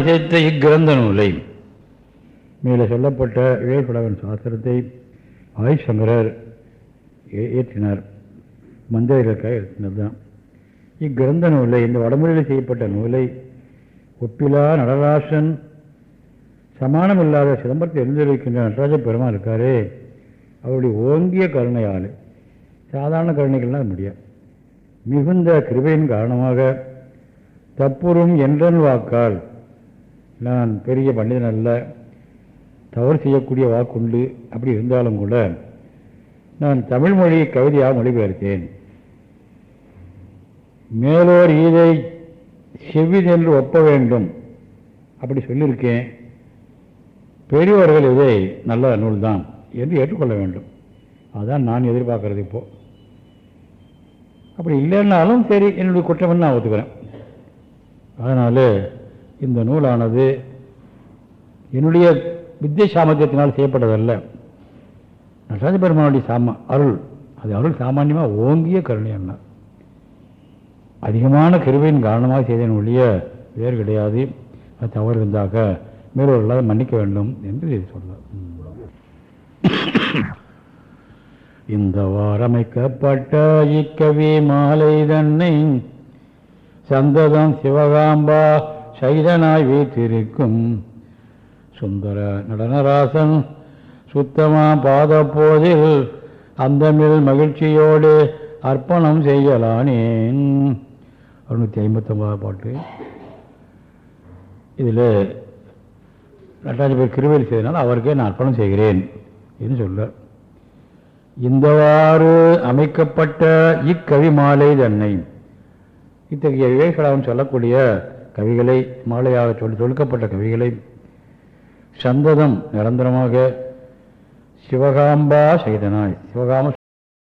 இசைத்த இக்கிரந்த நூலை. மேலே சொல்லப்பட்ட இழைப்படவன் சாஸ்திரத்தை ஆயுசங்கரர் ஏற்றினார். மந்திரிகளுக்காக ஏற்றினது தான். இக்கிரந்த நூலை இந்த வடமொழியில் செய்யப்பட்ட நூலை ஒப்பிலா நடராசன் சமானமில்லாத சிதம்பரத்தை எழுந்திருக்கின்ற நடராஜ பெருமா இருக்காரே அவருடைய ஓங்கிய கருணையால். சாதாரண கருணைகள்லாம் முடியாது. மிகுந்த கிருபையின் காரணமாக தப்புறும் என்றன் வாக்கால் நான் பெரிய பண்டிதன் அல்ல தவறு செய்யக்கூடிய வாக்குண்டு. அப்படி இருந்தாலும் கூட நான் தமிழ்மொழி கவிதையாக மொழிபெயர்த்தேன். மேலோர் ஈதை செவ்விதென்று ஒப்ப வேண்டும். அப்படி சொல்லியிருக்கேன். பெரியவர்கள் இதை நல்ல நூல்தான் என்று ஏற்றுக்கொள்ள வேண்டும். அதுதான் நான் எதிர்பார்க்கறது இப்போ. அப்படி இல்லைன்னாலும் சரி என்னுடைய குற்றம் நான் ஒத்துக்கிறேன். அதனால் இந்த நூலானது என்னுடைய வித்திய சாமர்த்தியத்தினால் செய்யப்பட்டதல்ல. நடராஜ பெருமானுடைய சாம அருள். அது அருள் சாமான்யமாக ஓங்கிய கருணை என்ன அதிகமான கருவையின் காரணமாக செய்தேன் ஒழிய வேறு கிடையாது. அது தவறு இருந்தாக மேலோர்களாக மன்னிக்க வேண்டும் என்று சொல்ல இந்த வாரமைக்கப்பட்ட இக்கவி மாலை தன்னை சந்ததம் சிவகாம்பா சைதனாய் வீத்திருக்கும் சுந்தர நடனராசன் சுத்தமா பாதப்போதில் அந்தமில் மகிழ்ச்சியோடு அர்ப்பணம் செய்யலானேன். அறுநூற்றி ஐம்பத்தொம்பதாவது பாட்டு. இதில் நடராஜ பேர் கிருவேல் செய்தனால் அவருக்கே நான் அர்ப்பணம் செய்கிறேன் என்று சொல்ல. இந்தவாறு அமைக்கப்பட்ட இக்கவி மாலை தன்னை இத்தகைய விவேகலாவும் சொல்லக்கூடிய கவிகளை மாலையாக சொல்லி தொழுக்கப்பட்ட கவிகளை சந்ததம் நிரந்தரமாக சிவகாம்பா செய்தனாய். சிவகாம